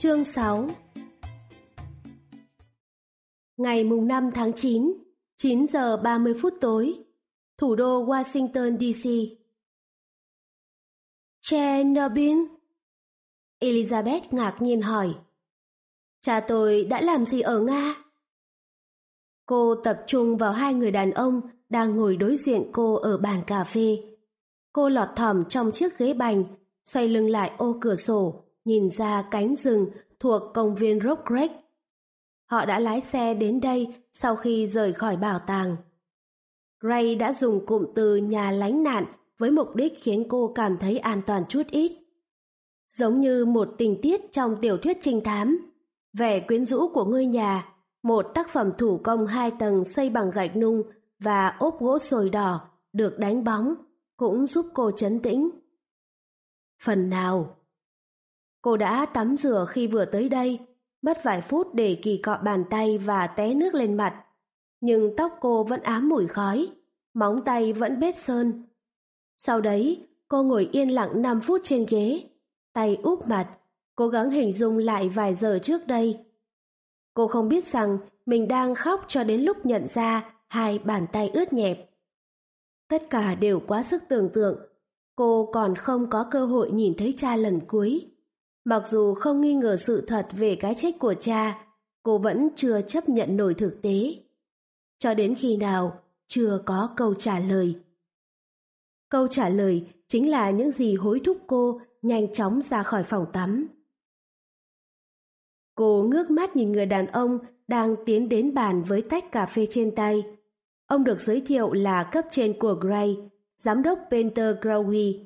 Chương 6 Ngày mùng 5 tháng 9, 9 giờ 30 phút tối, thủ đô Washington DC. Chernobyl? Elizabeth ngạc nhiên hỏi. Cha tôi đã làm gì ở Nga? Cô tập trung vào hai người đàn ông đang ngồi đối diện cô ở bàn cà phê. Cô lọt thỏm trong chiếc ghế bành, xoay lưng lại ô cửa sổ, nhìn ra cánh rừng thuộc công viên Rock Creek. Họ đã lái xe đến đây sau khi rời khỏi bảo tàng. Ray đã dùng cụm từ nhà lánh nạn với mục đích khiến cô cảm thấy an toàn chút ít. Giống như một tình tiết trong tiểu thuyết trinh thám, vẻ quyến rũ của ngôi nhà, một tác phẩm thủ công hai tầng xây bằng gạch nung và ốp gỗ sồi đỏ được đánh bóng cũng giúp cô chấn tĩnh. Phần nào? Cô đã tắm rửa khi vừa tới đây, mất vài phút để kỳ cọ bàn tay và té nước lên mặt. Nhưng tóc cô vẫn ám mùi khói, móng tay vẫn bết sơn. Sau đấy, cô ngồi yên lặng 5 phút trên ghế, tay úp mặt, cố gắng hình dung lại vài giờ trước đây. Cô không biết rằng mình đang khóc cho đến lúc nhận ra hai bàn tay ướt nhẹp. Tất cả đều quá sức tưởng tượng, cô còn không có cơ hội nhìn thấy cha lần cuối. Mặc dù không nghi ngờ sự thật về cái chết của cha, cô vẫn chưa chấp nhận nổi thực tế. Cho đến khi nào, chưa có câu trả lời. Câu trả lời chính là những gì hối thúc cô nhanh chóng ra khỏi phòng tắm. Cô ngước mắt nhìn người đàn ông đang tiến đến bàn với tách cà phê trên tay. Ông được giới thiệu là cấp trên của Gray, giám đốc Peter Growy.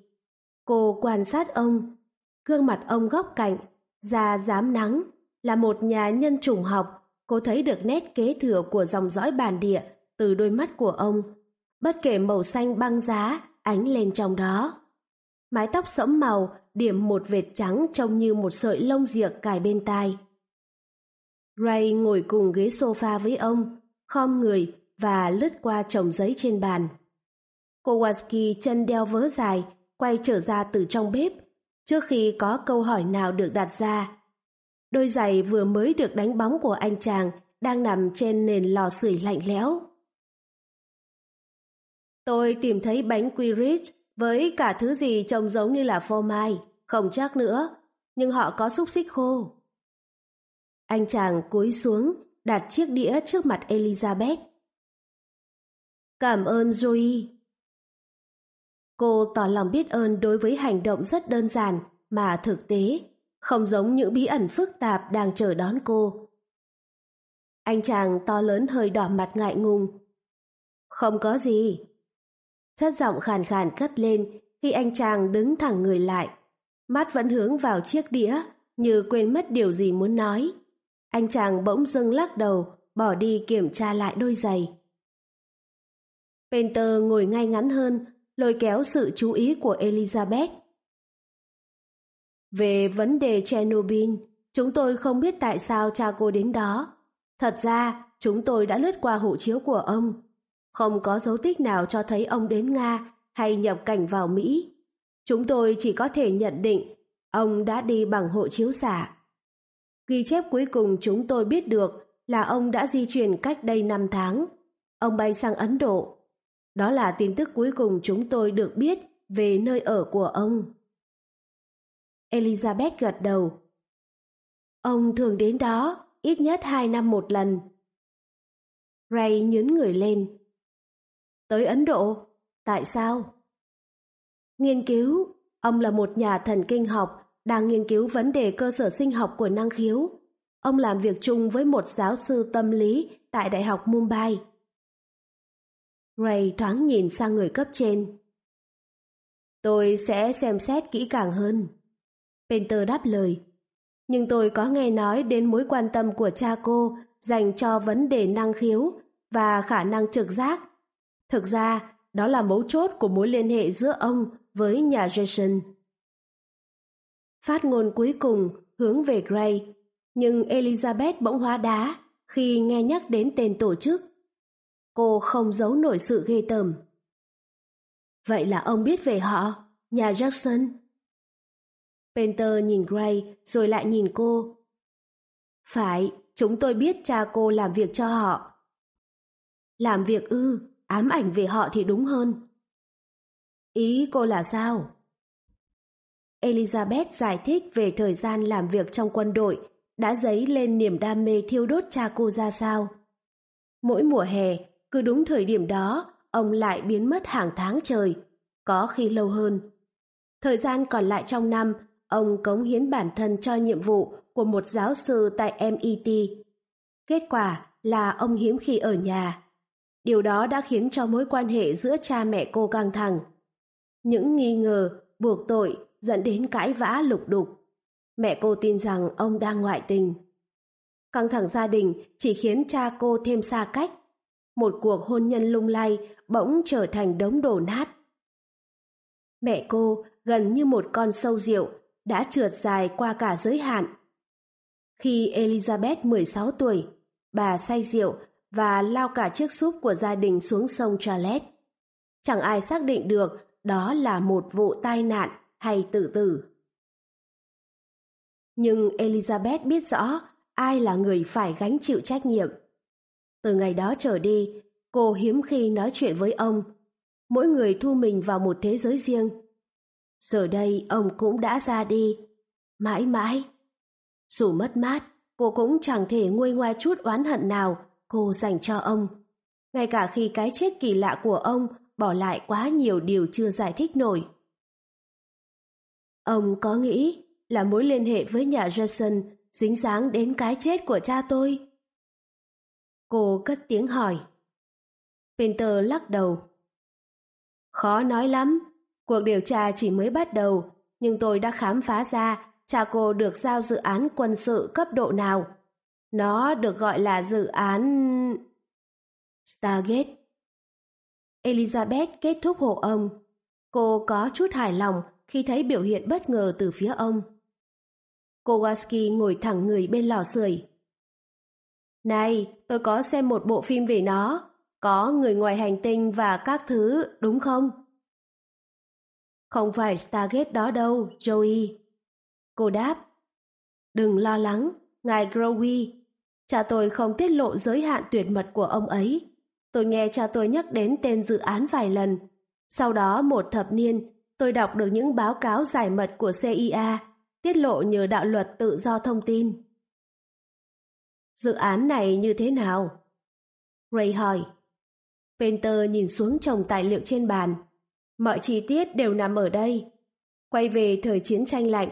Cô quan sát ông, gương mặt ông góc cạnh, da dám nắng, là một nhà nhân chủng học. Cô thấy được nét kế thừa của dòng dõi bản địa từ đôi mắt của ông, bất kể màu xanh băng giá ánh lên trong đó. Mái tóc sẫm màu điểm một vệt trắng trông như một sợi lông diệc cài bên tai. Ray ngồi cùng ghế sofa với ông, khom người và lướt qua chồng giấy trên bàn. Kowalski chân đeo vớ dài, quay trở ra từ trong bếp, trước khi có câu hỏi nào được đặt ra. Đôi giày vừa mới được đánh bóng của anh chàng đang nằm trên nền lò sưởi lạnh lẽo. Tôi tìm thấy bánh Quidditch với cả thứ gì trông giống như là phô mai, không chắc nữa, nhưng họ có xúc xích khô. Anh chàng cúi xuống, đặt chiếc đĩa trước mặt Elizabeth. Cảm ơn Joey. Cô tỏ lòng biết ơn đối với hành động rất đơn giản mà thực tế, không giống những bí ẩn phức tạp đang chờ đón cô. Anh chàng to lớn hơi đỏ mặt ngại ngùng. Không có gì. Chất giọng khàn khàn cất lên khi anh chàng đứng thẳng người lại. Mắt vẫn hướng vào chiếc đĩa như quên mất điều gì muốn nói. Anh chàng bỗng dưng lắc đầu, bỏ đi kiểm tra lại đôi giày. Penter ngồi ngay ngắn hơn, lôi kéo sự chú ý của Elizabeth. Về vấn đề Chernobyl, chúng tôi không biết tại sao cha cô đến đó. Thật ra, chúng tôi đã lướt qua hộ chiếu của ông. Không có dấu tích nào cho thấy ông đến Nga hay nhập cảnh vào Mỹ. Chúng tôi chỉ có thể nhận định ông đã đi bằng hộ chiếu giả. Ghi chép cuối cùng chúng tôi biết được là ông đã di chuyển cách đây 5 tháng. Ông bay sang Ấn Độ. Đó là tin tức cuối cùng chúng tôi được biết về nơi ở của ông. Elizabeth gật đầu. Ông thường đến đó ít nhất hai năm một lần. Ray nhướng người lên. Tới Ấn Độ? Tại sao? Nghiên cứu, ông là một nhà thần kinh học đang nghiên cứu vấn đề cơ sở sinh học của năng khiếu. Ông làm việc chung với một giáo sư tâm lý tại Đại học Mumbai. Ray thoáng nhìn sang người cấp trên. Tôi sẽ xem xét kỹ càng hơn. Penter đáp lời. Nhưng tôi có nghe nói đến mối quan tâm của cha cô dành cho vấn đề năng khiếu và khả năng trực giác. Thực ra, đó là mấu chốt của mối liên hệ giữa ông với nhà Jason. Phát ngôn cuối cùng hướng về Gray, nhưng Elizabeth bỗng hóa đá khi nghe nhắc đến tên tổ chức. Cô không giấu nổi sự ghê tởm. Vậy là ông biết về họ, nhà Jackson? Penter nhìn Gray rồi lại nhìn cô, Phải, chúng tôi biết cha cô làm việc cho họ. Làm việc ư, ám ảnh về họ thì đúng hơn. Ý cô là sao? Elizabeth giải thích về thời gian làm việc trong quân đội đã dấy lên niềm đam mê thiêu đốt cha cô ra sao. Mỗi mùa hè, cứ đúng thời điểm đó, ông lại biến mất hàng tháng trời, có khi lâu hơn. Thời gian còn lại trong năm, ông cống hiến bản thân cho nhiệm vụ của một giáo sư tại MIT Kết quả là ông hiếm khi ở nhà. Điều đó đã khiến cho mối quan hệ giữa cha mẹ cô căng thẳng. Những nghi ngờ, buộc tội dẫn đến cãi vã lục đục. Mẹ cô tin rằng ông đang ngoại tình. Căng thẳng gia đình chỉ khiến cha cô thêm xa cách. Một cuộc hôn nhân lung lay bỗng trở thành đống đổ nát. Mẹ cô gần như một con sâu rượu đã trượt dài qua cả giới hạn. Khi Elizabeth 16 tuổi, bà say rượu và lao cả chiếc súp của gia đình xuống sông Charlotte. Chẳng ai xác định được đó là một vụ tai nạn hay tự tử. Nhưng Elizabeth biết rõ ai là người phải gánh chịu trách nhiệm. Từ ngày đó trở đi, cô hiếm khi nói chuyện với ông. Mỗi người thu mình vào một thế giới riêng. Giờ đây ông cũng đã ra đi. Mãi mãi. Dù mất mát, cô cũng chẳng thể nguôi ngoai chút oán hận nào cô dành cho ông. Ngay cả khi cái chết kỳ lạ của ông bỏ lại quá nhiều điều chưa giải thích nổi. Ông có nghĩ là mối liên hệ với nhà Jason dính dáng đến cái chết của cha tôi? Cô cất tiếng hỏi. Peter lắc đầu. Khó nói lắm, cuộc điều tra chỉ mới bắt đầu, nhưng tôi đã khám phá ra cha cô được giao dự án quân sự cấp độ nào. Nó được gọi là dự án... Stargate. Elizabeth kết thúc hộ ông. Cô có chút hài lòng khi thấy biểu hiện bất ngờ từ phía ông. Kowalski ngồi thẳng người bên lò sưởi. Này, tôi có xem một bộ phim về nó. Có người ngoài hành tinh và các thứ, đúng không? Không phải Stargate đó đâu, Joey. Cô đáp. Đừng lo lắng, ngài Growy. Cha tôi không tiết lộ giới hạn tuyệt mật của ông ấy. Tôi nghe cha tôi nhắc đến tên dự án vài lần. Sau đó một thập niên, tôi đọc được những báo cáo giải mật của CIA tiết lộ nhờ đạo luật tự do thông tin. Dự án này như thế nào? Ray hỏi. Painter nhìn xuống chồng tài liệu trên bàn. Mọi chi tiết đều nằm ở đây. Quay về thời chiến tranh lạnh,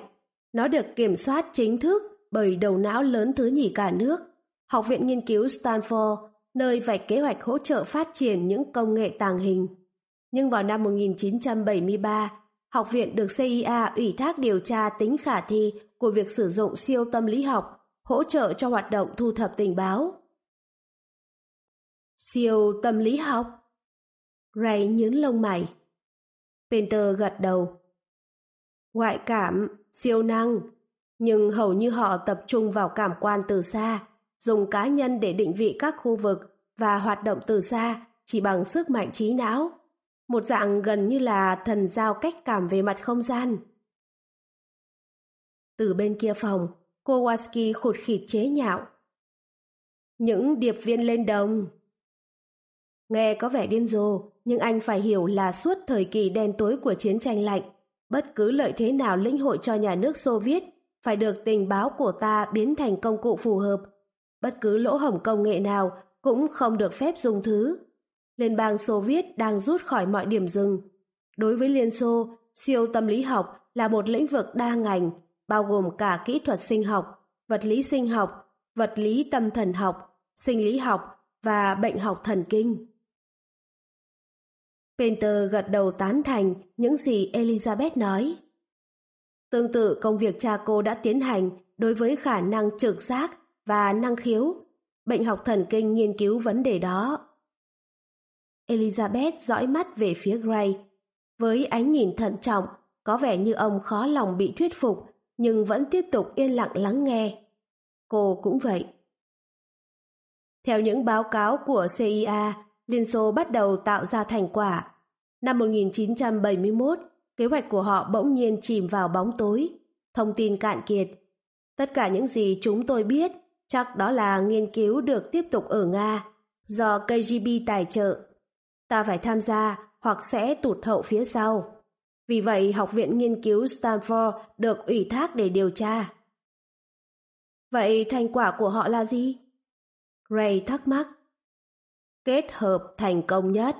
nó được kiểm soát chính thức bởi đầu não lớn thứ nhì cả nước, Học viện Nghiên cứu Stanford, nơi vạch kế hoạch hỗ trợ phát triển những công nghệ tàng hình. Nhưng vào năm 1973, học viện được CIA ủy thác điều tra tính khả thi của việc sử dụng siêu tâm lý học hỗ trợ cho hoạt động thu thập tình báo. Siêu tâm lý học? Ray nhướng lông mày. Peter gật đầu. Ngoại cảm, siêu năng, nhưng hầu như họ tập trung vào cảm quan từ xa, dùng cá nhân để định vị các khu vực và hoạt động từ xa chỉ bằng sức mạnh trí não một dạng gần như là thần giao cách cảm về mặt không gian. Từ bên kia phòng, Kowalski khụt khịt chế nhạo. Những điệp viên lên đồng. Nghe có vẻ điên rồ, nhưng anh phải hiểu là suốt thời kỳ đen tối của chiến tranh lạnh, bất cứ lợi thế nào lĩnh hội cho nhà nước Xô Viết phải được tình báo của ta biến thành công cụ phù hợp. Bất cứ lỗ hổng công nghệ nào cũng không được phép dùng thứ. Liên bang Xô Viết đang rút khỏi mọi điểm dừng. Đối với Liên Xô, siêu tâm lý học là một lĩnh vực đa ngành, bao gồm cả kỹ thuật sinh học, vật lý sinh học, vật lý tâm thần học, sinh lý học và bệnh học thần kinh. Painter gật đầu tán thành những gì Elizabeth nói. Tương tự công việc cha cô đã tiến hành đối với khả năng trực giác và năng khiếu, bệnh học thần kinh nghiên cứu vấn đề đó. Elizabeth dõi mắt về phía Gray. Với ánh nhìn thận trọng, có vẻ như ông khó lòng bị thuyết phục, nhưng vẫn tiếp tục yên lặng lắng nghe. Cô cũng vậy. Theo những báo cáo của CIA, Liên Xô bắt đầu tạo ra thành quả. Năm 1971, kế hoạch của họ bỗng nhiên chìm vào bóng tối, thông tin cạn kiệt. Tất cả những gì chúng tôi biết Chắc đó là nghiên cứu được tiếp tục ở Nga, do KGB tài trợ. Ta phải tham gia hoặc sẽ tụt hậu phía sau. Vì vậy, Học viện Nghiên cứu Stanford được ủy thác để điều tra. Vậy thành quả của họ là gì? Ray thắc mắc. Kết hợp thành công nhất.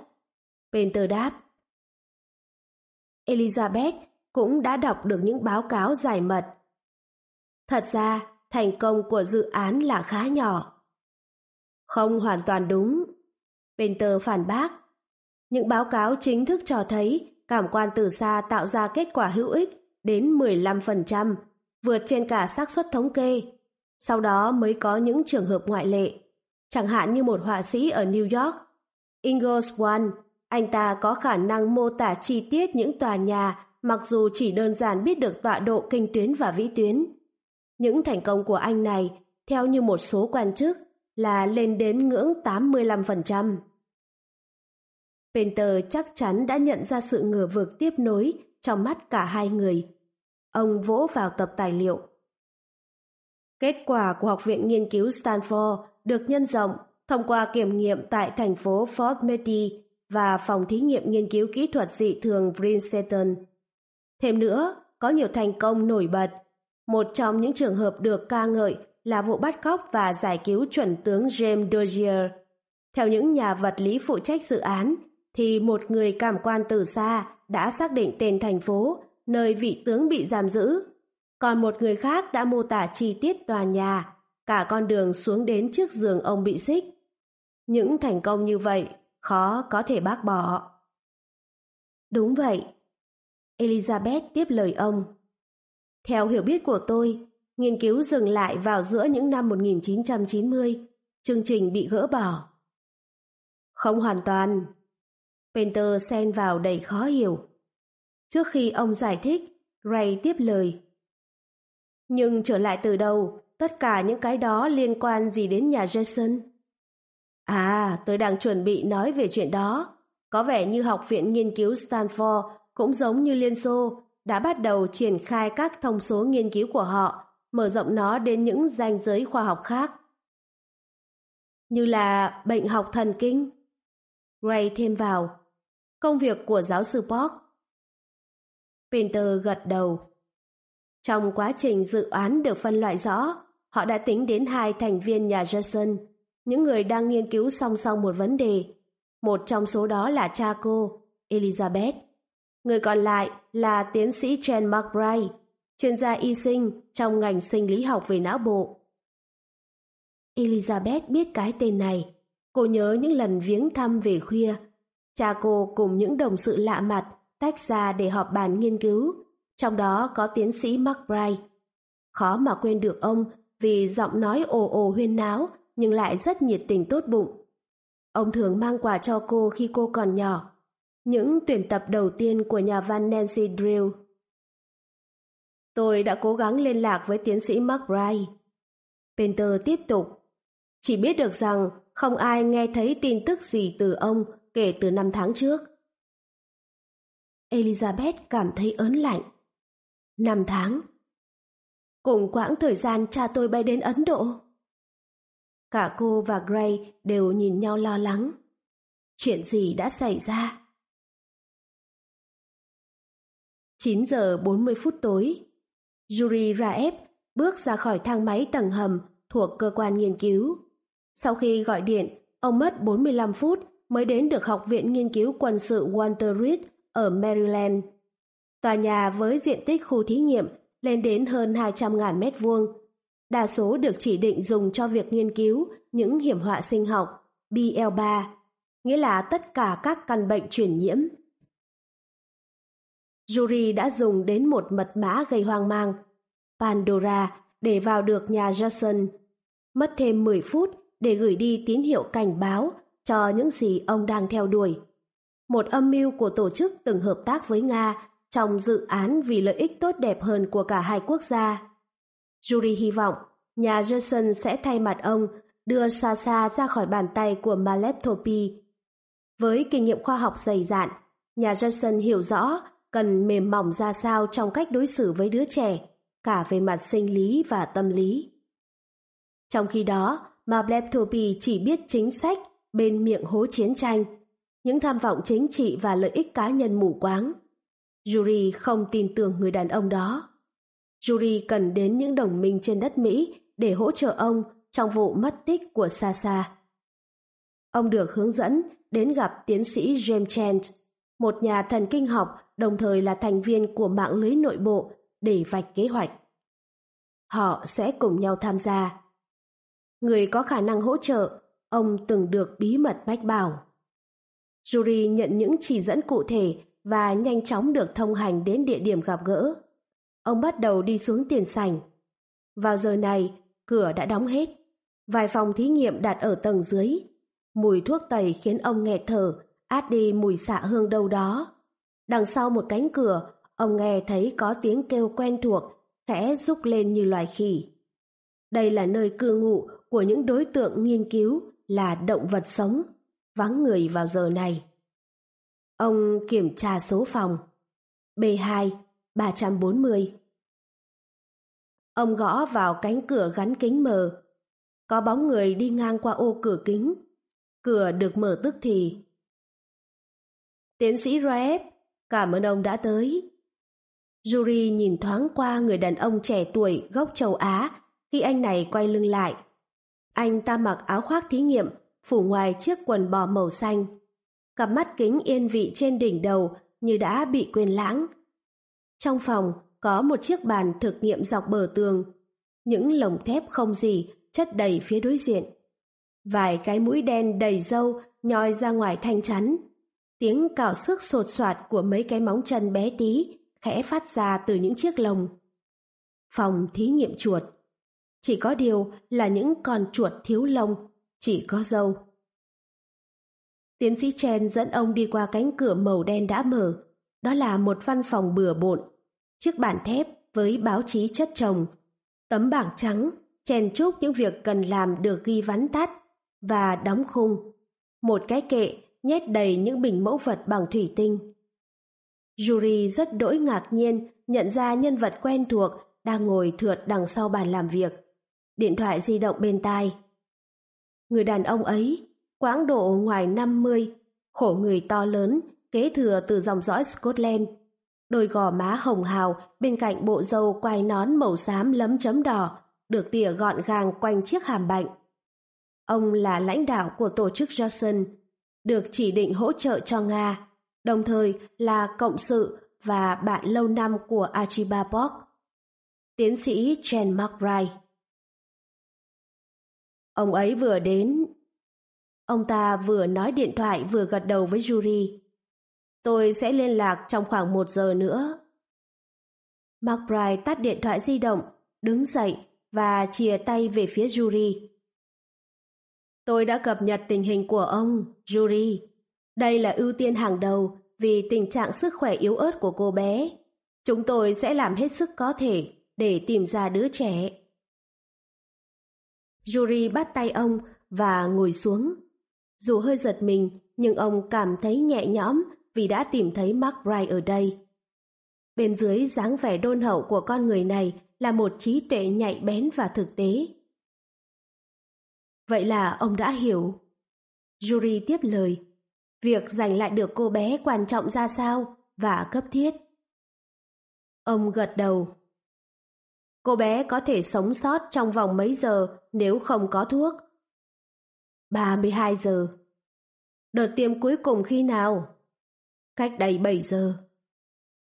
Penter đáp. Elizabeth cũng đã đọc được những báo cáo giải mật. Thật ra, thành công của dự án là khá nhỏ. Không hoàn toàn đúng. Penter phản bác. Những báo cáo chính thức cho thấy cảm quan từ xa tạo ra kết quả hữu ích đến 15%, vượt trên cả xác suất thống kê. Sau đó mới có những trường hợp ngoại lệ, chẳng hạn như một họa sĩ ở New York. Ingalls One, anh ta có khả năng mô tả chi tiết những tòa nhà mặc dù chỉ đơn giản biết được tọa độ kinh tuyến và vĩ tuyến. Những thành công của anh này, theo như một số quan chức, là lên đến ngưỡng 85%. Penter chắc chắn đã nhận ra sự ngờ vực tiếp nối trong mắt cả hai người. Ông vỗ vào tập tài liệu. Kết quả của Học viện Nghiên cứu Stanford được nhân rộng thông qua kiểm nghiệm tại thành phố Fort Meade và phòng thí nghiệm nghiên cứu kỹ thuật dị thường Princeton. Thêm nữa, có nhiều thành công nổi bật. Một trong những trường hợp được ca ngợi là vụ bắt cóc và giải cứu chuẩn tướng James Dozier. Theo những nhà vật lý phụ trách dự án, thì một người cảm quan từ xa đã xác định tên thành phố nơi vị tướng bị giam giữ. Còn một người khác đã mô tả chi tiết tòa nhà, cả con đường xuống đến trước giường ông bị xích. Những thành công như vậy khó có thể bác bỏ. Đúng vậy. Elizabeth tiếp lời ông. Theo hiểu biết của tôi, nghiên cứu dừng lại vào giữa những năm 1990, chương trình bị gỡ bỏ. Không hoàn toàn, Penter xen vào đầy khó hiểu. Trước khi ông giải thích, Ray tiếp lời. Nhưng trở lại từ đầu, tất cả những cái đó liên quan gì đến nhà Jason? À, tôi đang chuẩn bị nói về chuyện đó. Có vẻ như Học viện Nghiên cứu Stanford cũng giống như Liên Xô đã bắt đầu triển khai các thông số nghiên cứu của họ, mở rộng nó đến những danh giới khoa học khác. Như là bệnh học thần kinh. Ray thêm vào, Công việc của giáo sư Park. Peter gật đầu. Trong quá trình dự án được phân loại rõ, họ đã tính đến hai thành viên nhà Jackson, những người đang nghiên cứu song song một vấn đề. Một trong số đó là cha cô, Elizabeth. Người còn lại là tiến sĩ Jen McBride, chuyên gia y sinh trong ngành sinh lý học về não bộ. Elizabeth biết cái tên này. Cô nhớ những lần viếng thăm về khuya Cha cô cùng những đồng sự lạ mặt tách ra để họp bàn nghiên cứu, trong đó có tiến sĩ McBride. Khó mà quên được ông vì giọng nói ồ ồ huyên náo nhưng lại rất nhiệt tình tốt bụng. Ông thường mang quà cho cô khi cô còn nhỏ, những tuyển tập đầu tiên của nhà văn Nancy Drew. Tôi đã cố gắng liên lạc với tiến sĩ McBride. Penter tiếp tục. Chỉ biết được rằng không ai nghe thấy tin tức gì từ ông kể từ năm tháng trước. Elizabeth cảm thấy ớn lạnh. Năm tháng. Cùng quãng thời gian cha tôi bay đến Ấn Độ. Cả cô và Gray đều nhìn nhau lo lắng. Chuyện gì đã xảy ra? 9 giờ 40 phút tối, Yuri Raev bước ra khỏi thang máy tầng hầm thuộc cơ quan nghiên cứu. Sau khi gọi điện, ông mất 45 phút mới đến được Học viện Nghiên cứu Quân sự Walter Reed ở Maryland. Tòa nhà với diện tích khu thí nghiệm lên đến hơn 200.000 mét vuông. Đa số được chỉ định dùng cho việc nghiên cứu những hiểm họa sinh học BL3, nghĩa là tất cả các căn bệnh truyền nhiễm. Yuri đã dùng đến một mật mã gây hoang mang, Pandora, để vào được nhà Johnson. Mất thêm 10 phút để gửi đi tín hiệu cảnh báo cho những gì ông đang theo đuổi. Một âm mưu của tổ chức từng hợp tác với Nga trong dự án vì lợi ích tốt đẹp hơn của cả hai quốc gia. Yuri hy vọng nhà Johnson sẽ thay mặt ông đưa Sasa ra khỏi bàn tay của Maleptopi. Với kinh nghiệm khoa học dày dạn, nhà Johnson hiểu rõ cần mềm mỏng ra sao trong cách đối xử với đứa trẻ, cả về mặt sinh lý và tâm lý. Trong khi đó, Maleptopi chỉ biết chính sách bên miệng hố chiến tranh, những tham vọng chính trị và lợi ích cá nhân mù quáng. Yuri không tin tưởng người đàn ông đó. Yuri cần đến những đồng minh trên đất Mỹ để hỗ trợ ông trong vụ mất tích của Sasa. Ông được hướng dẫn đến gặp tiến sĩ James Chant, một nhà thần kinh học đồng thời là thành viên của mạng lưới nội bộ để vạch kế hoạch. Họ sẽ cùng nhau tham gia. Người có khả năng hỗ trợ, ông từng được bí mật mách bảo. Yuri nhận những chỉ dẫn cụ thể và nhanh chóng được thông hành đến địa điểm gặp gỡ. Ông bắt đầu đi xuống tiền sảnh. Vào giờ này, cửa đã đóng hết. Vài phòng thí nghiệm đặt ở tầng dưới. Mùi thuốc tẩy khiến ông nghẹt thở, át đi mùi xạ hương đâu đó. Đằng sau một cánh cửa, ông nghe thấy có tiếng kêu quen thuộc, khẽ rúc lên như loài khỉ. Đây là nơi cư ngụ của những đối tượng nghiên cứu là động vật sống, vắng người vào giờ này. Ông kiểm tra số phòng. B2, 340. Ông gõ vào cánh cửa gắn kính mờ. Có bóng người đi ngang qua ô cửa kính. Cửa được mở tức thì. Tiến sĩ Raeb, cảm ơn ông đã tới. Yuri nhìn thoáng qua người đàn ông trẻ tuổi gốc châu Á khi anh này quay lưng lại. Anh ta mặc áo khoác thí nghiệm, phủ ngoài chiếc quần bò màu xanh. Cặp mắt kính yên vị trên đỉnh đầu như đã bị quên lãng. Trong phòng có một chiếc bàn thực nghiệm dọc bờ tường. Những lồng thép không gì chất đầy phía đối diện. Vài cái mũi đen đầy dâu nhoi ra ngoài thanh chắn. Tiếng cào sức sột soạt của mấy cái móng chân bé tí khẽ phát ra từ những chiếc lồng. Phòng thí nghiệm chuột. Chỉ có điều là những con chuột thiếu lông, chỉ có dâu. Tiến sĩ Chen dẫn ông đi qua cánh cửa màu đen đã mở. Đó là một văn phòng bừa bộn. Chiếc bàn thép với báo chí chất chồng. Tấm bảng trắng, chen chúc những việc cần làm được ghi vắn tắt và đóng khung. Một cái kệ nhét đầy những bình mẫu vật bằng thủy tinh. Yuri rất đỗi ngạc nhiên nhận ra nhân vật quen thuộc đang ngồi thượt đằng sau bàn làm việc. Điện thoại di động bên tai. Người đàn ông ấy, quãng độ ngoài 50, khổ người to lớn, kế thừa từ dòng dõi Scotland. Đôi gò má hồng hào bên cạnh bộ râu quai nón màu xám lấm chấm đỏ, được tỉa gọn gàng quanh chiếc hàm bạnh. Ông là lãnh đạo của tổ chức Johnson, được chỉ định hỗ trợ cho Nga, đồng thời là cộng sự và bạn lâu năm của Archibald Tiến sĩ Jen McBride. Ông ấy vừa đến. Ông ta vừa nói điện thoại vừa gật đầu với Yuri. Tôi sẽ liên lạc trong khoảng một giờ nữa. McBride tắt điện thoại di động, đứng dậy và chìa tay về phía Yuri. Tôi đã cập nhật tình hình của ông, Yuri. Đây là ưu tiên hàng đầu vì tình trạng sức khỏe yếu ớt của cô bé. Chúng tôi sẽ làm hết sức có thể để tìm ra đứa trẻ. Yuri bắt tay ông và ngồi xuống. Dù hơi giật mình, nhưng ông cảm thấy nhẹ nhõm vì đã tìm thấy Mark Bright ở đây. Bên dưới dáng vẻ đôn hậu của con người này là một trí tuệ nhạy bén và thực tế. Vậy là ông đã hiểu. Yuri tiếp lời. Việc giành lại được cô bé quan trọng ra sao và cấp thiết. Ông gật đầu. Cô bé có thể sống sót trong vòng mấy giờ nếu không có thuốc. 32 giờ. Đợt tiêm cuối cùng khi nào? Cách đây 7 giờ.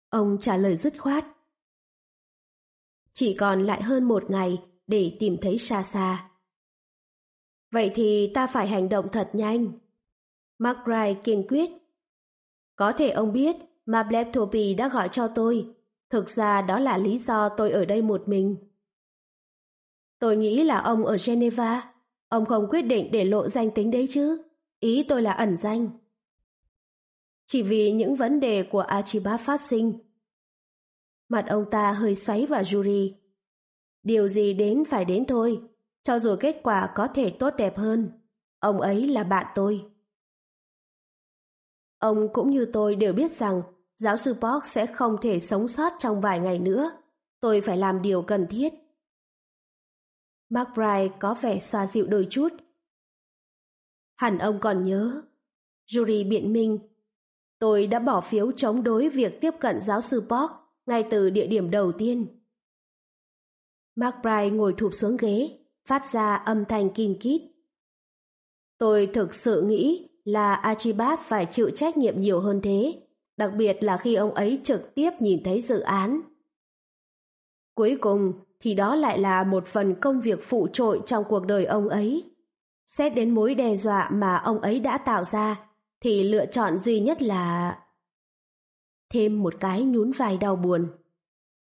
Ông trả lời dứt khoát. Chỉ còn lại hơn một ngày để tìm thấy Sasa. Vậy thì ta phải hành động thật nhanh. McBride kiên quyết. Có thể ông biết mà Bleptopy đã gọi cho tôi. Thực ra đó là lý do tôi ở đây một mình. Tôi nghĩ là ông ở Geneva. Ông không quyết định để lộ danh tính đấy chứ. Ý tôi là ẩn danh. Chỉ vì những vấn đề của Archibald phát sinh. Mặt ông ta hơi xoáy vào Yuri. Điều gì đến phải đến thôi, cho dù kết quả có thể tốt đẹp hơn. Ông ấy là bạn tôi. Ông cũng như tôi đều biết rằng giáo sư Park sẽ không thể sống sót trong vài ngày nữa. Tôi phải làm điều cần thiết. McBride có vẻ xoa dịu đôi chút. Hẳn ông còn nhớ. Jury biện minh. Tôi đã bỏ phiếu chống đối việc tiếp cận giáo sư Park ngay từ địa điểm đầu tiên. McBride ngồi thụp xuống ghế, phát ra âm thanh kim kít. Tôi thực sự nghĩ là Archibald phải chịu trách nhiệm nhiều hơn thế, đặc biệt là khi ông ấy trực tiếp nhìn thấy dự án. Cuối cùng thì đó lại là một phần công việc phụ trội trong cuộc đời ông ấy. Xét đến mối đe dọa mà ông ấy đã tạo ra, thì lựa chọn duy nhất là... Thêm một cái nhún vai đau buồn.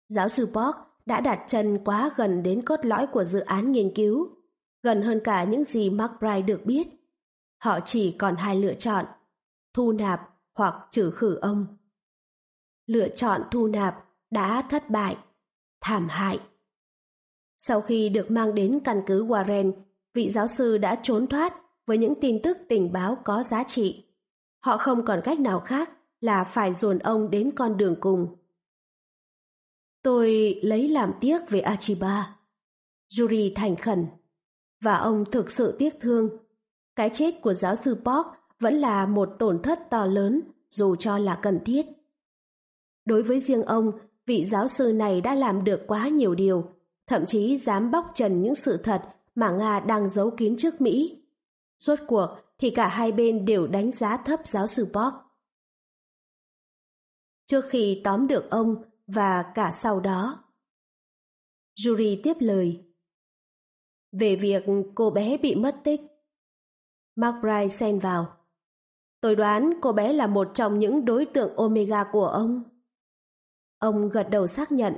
Giáo sư Park đã đặt chân quá gần đến cốt lõi của dự án nghiên cứu, gần hơn cả những gì McBride được biết. Họ chỉ còn hai lựa chọn, thu nạp hoặc trừ khử ông. Lựa chọn thu nạp đã thất bại, thảm hại. Sau khi được mang đến căn cứ Warren, vị giáo sư đã trốn thoát với những tin tức tình báo có giá trị. Họ không còn cách nào khác là phải dồn ông đến con đường cùng. Tôi lấy làm tiếc về Achiba. Yuri thành khẩn. Và ông thực sự tiếc thương. Cái chết của giáo sư Park vẫn là một tổn thất to lớn dù cho là cần thiết. Đối với riêng ông, vị giáo sư này đã làm được quá nhiều điều, thậm chí dám bóc trần những sự thật mà Nga đang giấu kín trước Mỹ. Rốt cuộc thì cả hai bên đều đánh giá thấp giáo sư Park. Trước khi tóm được ông và cả sau đó. Yuri tiếp lời. Về việc cô bé bị mất tích. Mark Bright xen vào. Tôi đoán cô bé là một trong những đối tượng Omega của ông. Ông gật đầu xác nhận.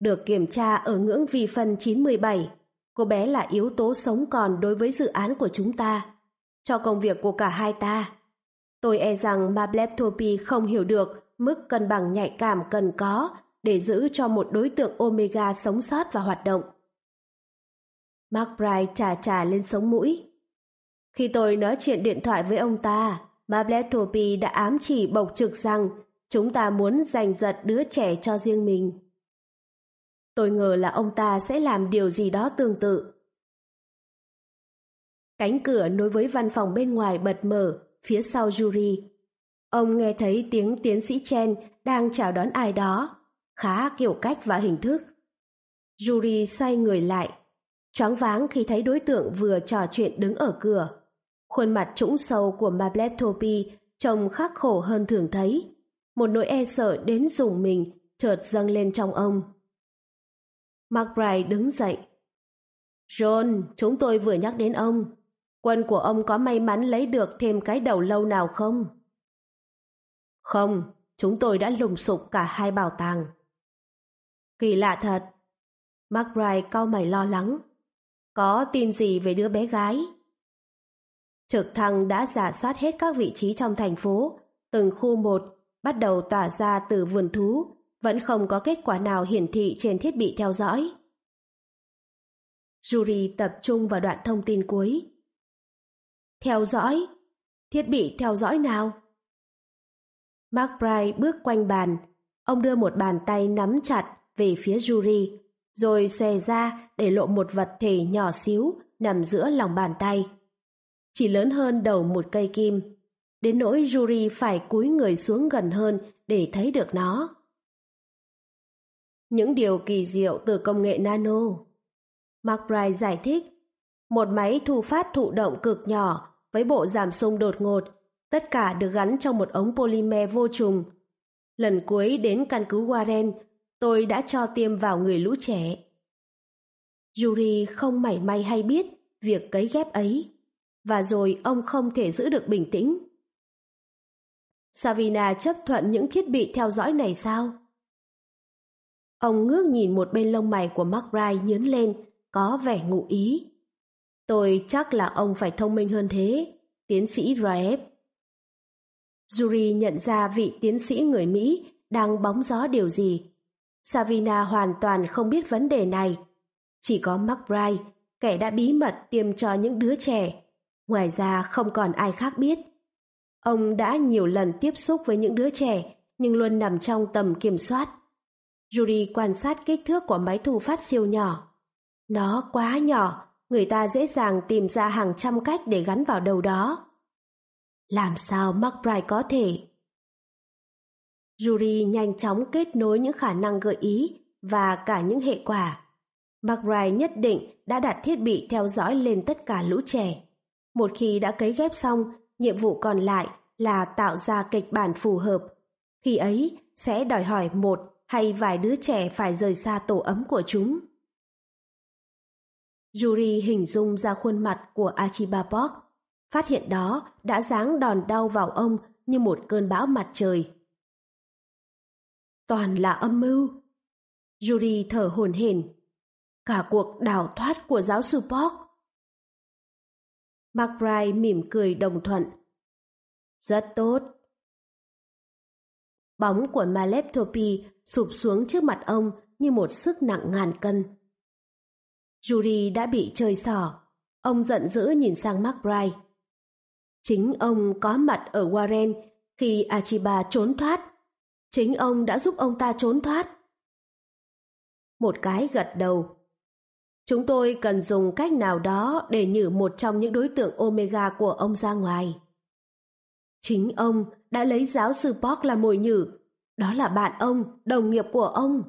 Được kiểm tra ở ngưỡng vi phân 97, cô bé là yếu tố sống còn đối với dự án của chúng ta, cho công việc của cả hai ta. Tôi e rằng Mableptopy không hiểu được mức cân bằng nhạy cảm cần có để giữ cho một đối tượng Omega sống sót và hoạt động. mark bright trà trà lên sống mũi. Khi tôi nói chuyện điện thoại với ông ta, Mableptopy đã ám chỉ bộc trực rằng chúng ta muốn giành giật đứa trẻ cho riêng mình. Tôi ngờ là ông ta sẽ làm điều gì đó tương tự. Cánh cửa nối với văn phòng bên ngoài bật mở, phía sau Yuri. Ông nghe thấy tiếng tiến sĩ Chen đang chào đón ai đó, khá kiểu cách và hình thức. Yuri xoay người lại, choáng váng khi thấy đối tượng vừa trò chuyện đứng ở cửa. Khuôn mặt trũng sâu của Mableptopi trông khắc khổ hơn thường thấy. Một nỗi e sợ đến dùng mình chợt dâng lên trong ông. McBride đứng dậy. John, chúng tôi vừa nhắc đến ông. Quân của ông có may mắn lấy được thêm cái đầu lâu nào không? Không, chúng tôi đã lùng sục cả hai bảo tàng. Kỳ lạ thật. McBride cau mày lo lắng. Có tin gì về đứa bé gái? Trực thăng đã giả soát hết các vị trí trong thành phố, từng khu một, bắt đầu tỏa ra từ vườn thú, vẫn không có kết quả nào hiển thị trên thiết bị theo dõi. Yuri tập trung vào đoạn thông tin cuối. Theo dõi? Thiết bị theo dõi nào? McBride bước quanh bàn, ông đưa một bàn tay nắm chặt về phía Yuri, rồi xòe ra để lộ một vật thể nhỏ xíu nằm giữa lòng bàn tay. Chỉ lớn hơn đầu một cây kim, đến nỗi Yuri phải cúi người xuống gần hơn để thấy được nó. Những điều kỳ diệu từ công nghệ nano. McBride giải thích, một máy thu phát thụ động cực nhỏ với bộ giảm xung đột ngột, tất cả được gắn trong một ống polymer vô trùng. Lần cuối đến căn cứ Warren, tôi đã cho tiêm vào người lũ trẻ. Yuri không mảy may hay biết việc cấy ghép ấy, và rồi ông không thể giữ được bình tĩnh. Savina chấp thuận những thiết bị theo dõi này sao? Ông ngước nhìn một bên lông mày của McBride nhớn lên, có vẻ ngụ ý. Tôi chắc là ông phải thông minh hơn thế, tiến sĩ Raeb. Yuri nhận ra vị tiến sĩ người Mỹ đang bóng gió điều gì. Savina hoàn toàn không biết vấn đề này. Chỉ có McBride, kẻ đã bí mật tiêm cho những đứa trẻ. Ngoài ra không còn ai khác biết. Ông đã nhiều lần tiếp xúc với những đứa trẻ nhưng luôn nằm trong tầm kiểm soát. Yuri quan sát kích thước của máy thu phát siêu nhỏ. Nó quá nhỏ, người ta dễ dàng tìm ra hàng trăm cách để gắn vào đầu đó. Làm sao McBride có thể? Yuri nhanh chóng kết nối những khả năng gợi ý và cả những hệ quả. McBride nhất định đã đặt thiết bị theo dõi lên tất cả lũ trẻ. Một khi đã cấy ghép xong, nhiệm vụ còn lại là tạo ra kịch bản phù hợp. Khi ấy, sẽ đòi hỏi một hay vài đứa trẻ phải rời xa tổ ấm của chúng. Yuri hình dung ra khuôn mặt của Archibald Phát hiện đó đã giáng đòn đau vào ông như một cơn bão mặt trời. Toàn là âm mưu. Yuri thở hổn hển. Cả cuộc đào thoát của giáo sư Park. McBride mỉm cười đồng thuận. Rất tốt. Bóng của Maleptopi sụp xuống trước mặt ông như một sức nặng ngàn cân. Yuri đã bị chơi xỏ. Ông giận dữ nhìn sang McBride. Chính ông có mặt ở Warren khi Achiba trốn thoát. Chính ông đã giúp ông ta trốn thoát. Một cái gật đầu. Chúng tôi cần dùng cách nào đó để nhử một trong những đối tượng Omega của ông ra ngoài. Chính ông đã lấy giáo sư Park làm mồi nhử. Đó là bạn ông, đồng nghiệp của ông.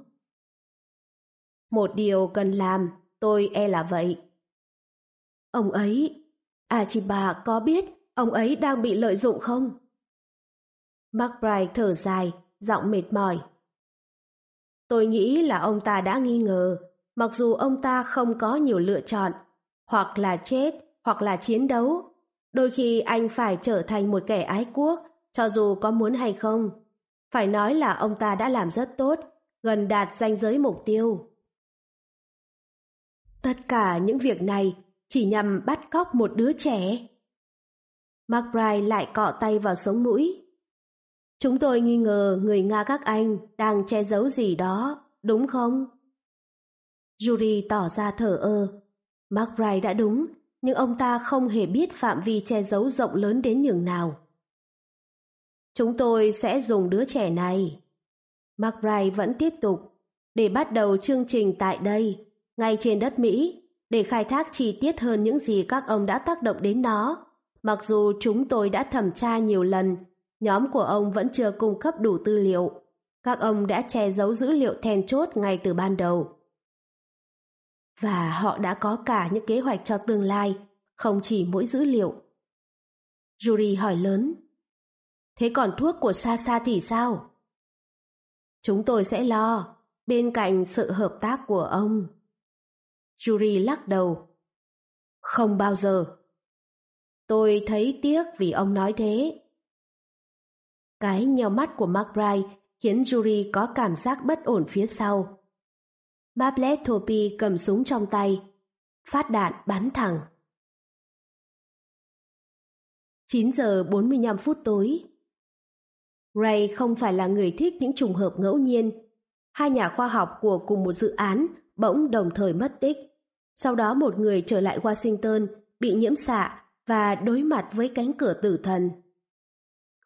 Một điều cần làm, tôi e là vậy. Ông ấy, Achiba có biết ông ấy đang bị lợi dụng không? McBride thở dài, giọng mệt mỏi. Tôi nghĩ là ông ta đã nghi ngờ, mặc dù ông ta không có nhiều lựa chọn, hoặc là chết, hoặc là chiến đấu. Đôi khi anh phải trở thành một kẻ ái quốc, cho dù có muốn hay không. Phải nói là ông ta đã làm rất tốt, gần đạt danh giới mục tiêu. Tất cả những việc này chỉ nhằm bắt cóc một đứa trẻ. McBride lại cọ tay vào sống mũi. Chúng tôi nghi ngờ người Nga các anh đang che giấu gì đó, đúng không? Yuri tỏ ra thở ơ. McBride đã đúng, nhưng ông ta không hề biết phạm vi che giấu rộng lớn đến nhường nào. Chúng tôi sẽ dùng đứa trẻ này. McBride vẫn tiếp tục, để bắt đầu chương trình tại đây, ngay trên đất Mỹ, để khai thác chi tiết hơn những gì các ông đã tác động đến nó. Mặc dù chúng tôi đã thẩm tra nhiều lần, nhóm của ông vẫn chưa cung cấp đủ tư liệu. Các ông đã che giấu dữ liệu then chốt ngay từ ban đầu. Và họ đã có cả những kế hoạch cho tương lai, không chỉ mỗi dữ liệu. Yuri hỏi lớn. Thế còn thuốc của Sasa thì sao? Chúng tôi sẽ lo, bên cạnh sự hợp tác của ông. Yuri lắc đầu. Không bao giờ. Tôi thấy tiếc vì ông nói thế. Cái nheo mắt của McBride khiến Yuri có cảm giác bất ổn phía sau. Bablet Thopi cầm súng trong tay, phát đạn bắn thẳng. 9 giờ 45 phút tối. Ray không phải là người thích những trùng hợp ngẫu nhiên. Hai nhà khoa học của cùng một dự án bỗng đồng thời mất tích. Sau đó một người trở lại Washington bị nhiễm xạ và đối mặt với cánh cửa tử thần.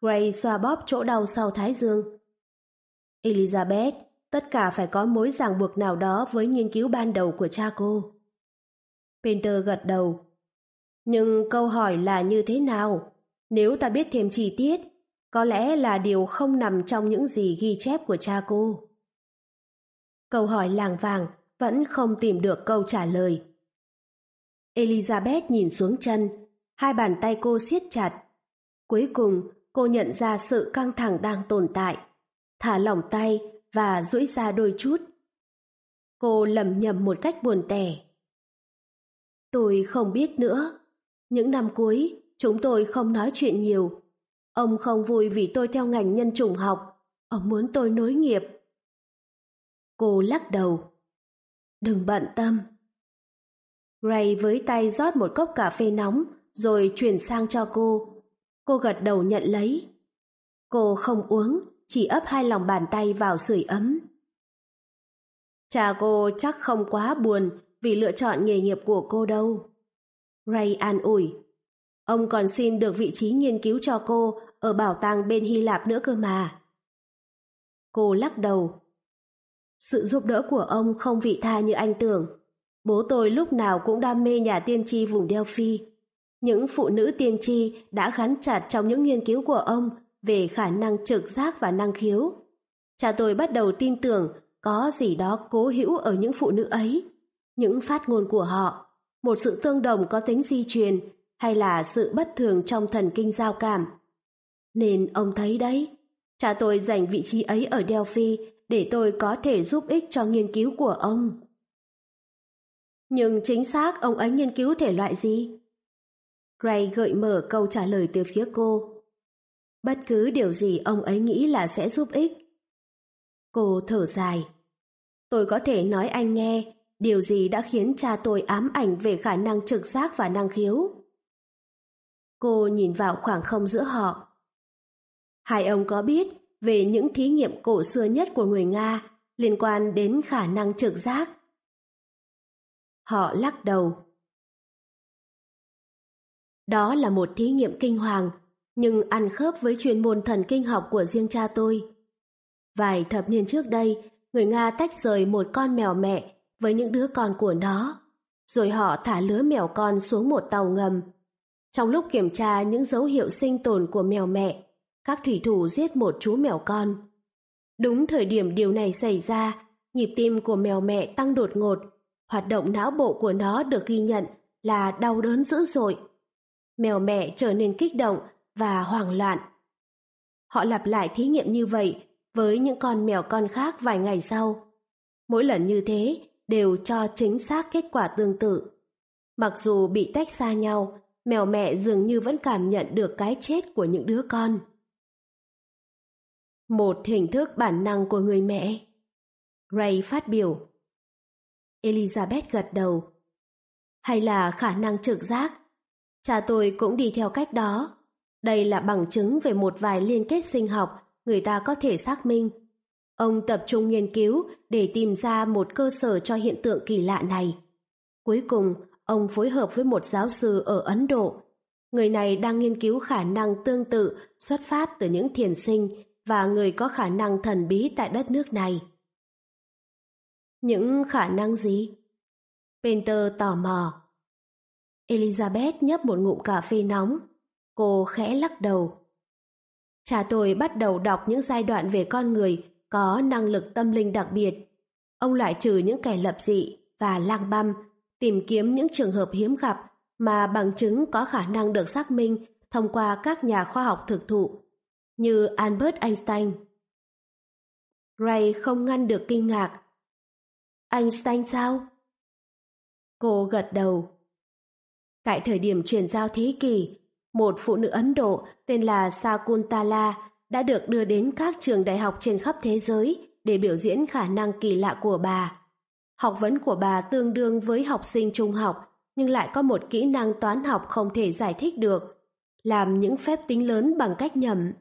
Gray xoa bóp chỗ đau sau thái dương. Elizabeth, tất cả phải có mối ràng buộc nào đó với nghiên cứu ban đầu của cha cô. Painter gật đầu. Nhưng câu hỏi là như thế nào? Nếu ta biết thêm chi tiết, có lẽ là điều không nằm trong những gì ghi chép của cha cô. Câu hỏi làng vàng vẫn không tìm được câu trả lời. Elizabeth nhìn xuống chân, hai bàn tay cô siết chặt. Cuối cùng, cô nhận ra sự căng thẳng đang tồn tại, thả lỏng tay và duỗi ra đôi chút. Cô lầm nhầm một cách buồn tẻ. Tôi không biết nữa. Những năm cuối, chúng tôi không nói chuyện nhiều. Ông không vui vì tôi theo ngành nhân chủng học. Ông muốn tôi nối nghiệp. Cô lắc đầu. Đừng bận tâm. Ray với tay rót một cốc cà phê nóng rồi chuyển sang cho cô. Cô gật đầu nhận lấy. Cô không uống, chỉ ấp hai lòng bàn tay vào sưởi ấm. Cha cô chắc không quá buồn vì lựa chọn nghề nghiệp của cô đâu. Ray an ủi. Ông còn xin được vị trí nghiên cứu cho cô ở bảo tàng bên Hy Lạp nữa cơ mà. Cô lắc đầu. Sự giúp đỡ của ông không vị tha như anh tưởng. Bố tôi lúc nào cũng đam mê nhà tiên tri vùng Delphi. Những phụ nữ tiên tri đã gắn chặt trong những nghiên cứu của ông về khả năng trực giác và năng khiếu. Cha tôi bắt đầu tin tưởng có gì đó cố hữu ở những phụ nữ ấy, những phát ngôn của họ, một sự tương đồng có tính di truyền hay là sự bất thường trong thần kinh giao cảm. Nên ông thấy đấy, cha tôi dành vị trí ấy ở Delphi để tôi có thể giúp ích cho nghiên cứu của ông. Nhưng chính xác ông ấy nghiên cứu thể loại gì? Gray gợi mở câu trả lời từ phía cô. Bất cứ điều gì ông ấy nghĩ là sẽ giúp ích. Cô thở dài. Tôi có thể nói anh nghe điều gì đã khiến cha tôi ám ảnh về khả năng trực giác và năng khiếu. Cô nhìn vào khoảng không giữa họ. Hai ông có biết về những thí nghiệm cổ xưa nhất của người Nga liên quan đến khả năng trực giác? Họ lắc đầu. Đó là một thí nghiệm kinh hoàng, nhưng ăn khớp với chuyên môn thần kinh học của riêng cha tôi. Vài thập niên trước đây, người Nga tách rời một con mèo mẹ với những đứa con của nó, rồi họ thả lứa mèo con xuống một tàu ngầm. Trong lúc kiểm tra những dấu hiệu sinh tồn của mèo mẹ, các thủy thủ giết một chú mèo con. Đúng thời điểm điều này xảy ra, nhịp tim của mèo mẹ tăng đột ngột, hoạt động não bộ của nó được ghi nhận là đau đớn dữ dội. Mèo mẹ trở nên kích động và hoảng loạn. Họ lặp lại thí nghiệm như vậy với những con mèo con khác vài ngày sau. Mỗi lần như thế đều cho chính xác kết quả tương tự. Mặc dù bị tách xa nhau, mèo mẹ dường như vẫn cảm nhận được cái chết của những đứa con. Một hình thức bản năng của người mẹ. Ray phát biểu. Elizabeth gật đầu. Hay là khả năng trực giác? Cha tôi cũng đi theo cách đó. Đây là bằng chứng về một vài liên kết sinh học người ta có thể xác minh. Ông tập trung nghiên cứu để tìm ra một cơ sở cho hiện tượng kỳ lạ này. Cuối cùng, ông phối hợp với một giáo sư ở Ấn Độ. Người này đang nghiên cứu khả năng tương tự xuất phát từ những thiền sinh và người có khả năng thần bí tại đất nước này. Những khả năng gì? Peter tò mò. Elizabeth nhấp một ngụm cà phê nóng. Cô khẽ lắc đầu. Cha tôi bắt đầu đọc những giai đoạn về con người có năng lực tâm linh đặc biệt. Ông loại trừ những kẻ lập dị và lang băm, tìm kiếm những trường hợp hiếm gặp mà bằng chứng có khả năng được xác minh thông qua các nhà khoa học thực thụ, như Albert Einstein. Ray không ngăn được kinh ngạc. Einstein sao? Cô gật đầu. Tại thời điểm chuyển giao thế kỷ, một phụ nữ Ấn Độ tên là Sakuntala đã được đưa đến các trường đại học trên khắp thế giới để biểu diễn khả năng kỳ lạ của bà. Học vấn của bà tương đương với học sinh trung học, nhưng lại có một kỹ năng toán học không thể giải thích được, làm những phép tính lớn bằng cách nhầm.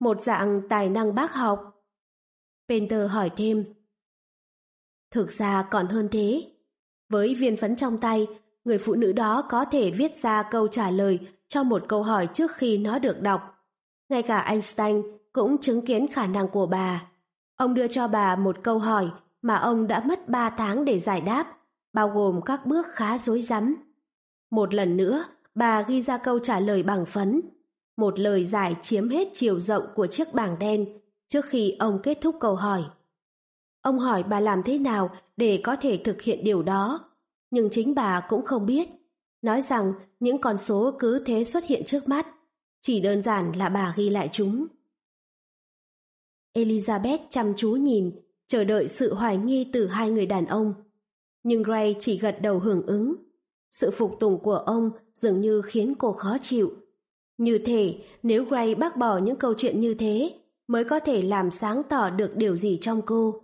Một dạng tài năng bác học. Penter hỏi thêm. Thực ra còn hơn thế. Với viên phấn trong tay, người phụ nữ đó có thể viết ra câu trả lời cho một câu hỏi trước khi nó được đọc. Ngay cả Einstein cũng chứng kiến khả năng của bà. Ông đưa cho bà một câu hỏi mà ông đã mất 3 tháng để giải đáp, bao gồm các bước khá rối rắm. Một lần nữa, bà ghi ra câu trả lời bằng phấn. Một lời giải chiếm hết chiều rộng của chiếc bảng đen trước khi ông kết thúc câu hỏi. Ông hỏi bà làm thế nào để có thể thực hiện điều đó nhưng chính bà cũng không biết. Nói rằng những con số cứ thế xuất hiện trước mắt, chỉ đơn giản là bà ghi lại chúng. Elizabeth chăm chú nhìn, chờ đợi sự hoài nghi từ hai người đàn ông. Nhưng Gray chỉ gật đầu hưởng ứng. Sự phục tùng của ông dường như khiến cô khó chịu. Như thể nếu Gray bác bỏ những câu chuyện như thế, mới có thể làm sáng tỏ được điều gì trong cô.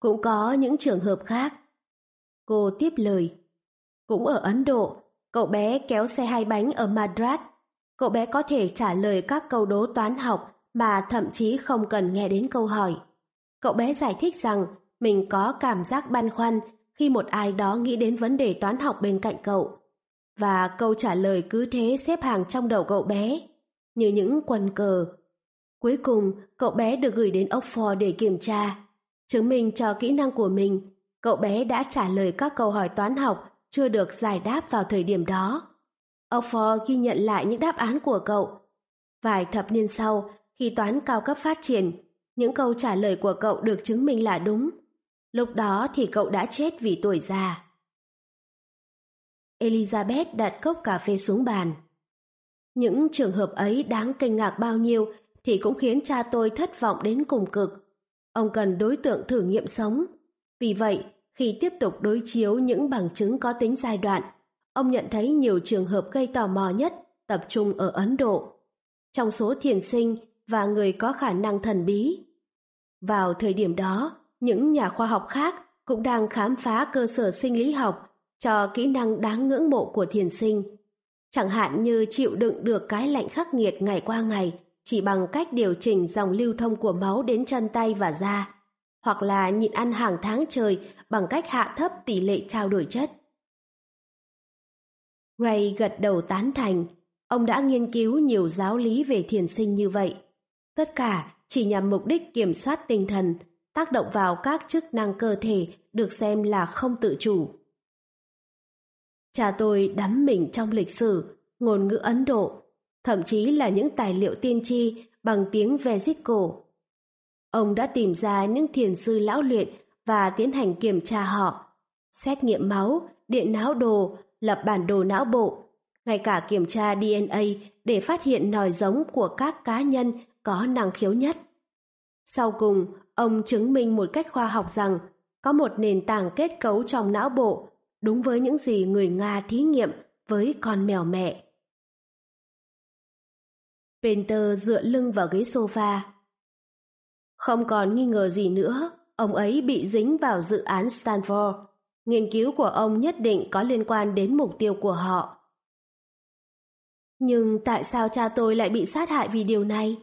Cũng có những trường hợp khác. Cô tiếp lời. Cũng ở Ấn Độ, cậu bé kéo xe hai bánh ở Madras. Cậu bé có thể trả lời các câu đố toán học mà thậm chí không cần nghe đến câu hỏi. Cậu bé giải thích rằng mình có cảm giác băn khoăn khi một ai đó nghĩ đến vấn đề toán học bên cạnh cậu. Và câu trả lời cứ thế xếp hàng trong đầu cậu bé, như những quần cờ. Cuối cùng, cậu bé được gửi đến Oxford để kiểm tra, chứng minh cho kỹ năng của mình cậu bé đã trả lời các câu hỏi toán học chưa được giải đáp vào thời điểm đó. Oxford ghi nhận lại những đáp án của cậu. Vài thập niên sau, khi toán cao cấp phát triển, những câu trả lời của cậu được chứng minh là đúng. Lúc đó thì cậu đã chết vì tuổi già. Elizabeth đặt cốc cà phê xuống bàn. Những trường hợp ấy đáng kinh ngạc bao nhiêu thì cũng khiến cha tôi thất vọng đến cùng cực. Ông cần đối tượng thử nghiệm sống. Vì vậy, khi tiếp tục đối chiếu những bằng chứng có tính giai đoạn, ông nhận thấy nhiều trường hợp gây tò mò nhất tập trung ở Ấn Độ. Trong số thiền sinh và người có khả năng thần bí. Vào thời điểm đó, những nhà khoa học khác cũng đang khám phá cơ sở sinh lý học cho kỹ năng đáng ngưỡng mộ của thiền sinh. Chẳng hạn như chịu đựng được cái lạnh khắc nghiệt ngày qua ngày chỉ bằng cách điều chỉnh dòng lưu thông của máu đến chân tay và da, hoặc là nhịn ăn hàng tháng trời bằng cách hạ thấp tỷ lệ trao đổi chất. Ray gật đầu tán thành, ông đã nghiên cứu nhiều giáo lý về thiền sinh như vậy. Tất cả chỉ nhằm mục đích kiểm soát tinh thần, tác động vào các chức năng cơ thể được xem là không tự chủ. Cha tôi đắm mình trong lịch sử, ngôn ngữ Ấn Độ, thậm chí là những tài liệu tiên tri bằng tiếng Vesico cổ. Ông đã tìm ra những thiền sư lão luyện và tiến hành kiểm tra họ, xét nghiệm máu, điện não đồ, lập bản đồ não bộ, ngay cả kiểm tra DNA để phát hiện nòi giống của các cá nhân có năng khiếu nhất. Sau cùng, ông chứng minh một cách khoa học rằng có một nền tảng kết cấu trong não bộ đúng với những gì người Nga thí nghiệm với con mèo mẹ. Penter dựa lưng vào ghế sofa. Không còn nghi ngờ gì nữa, ông ấy bị dính vào dự án Stanford. Nghiên cứu của ông nhất định có liên quan đến mục tiêu của họ. Nhưng tại sao cha tôi lại bị sát hại vì điều này?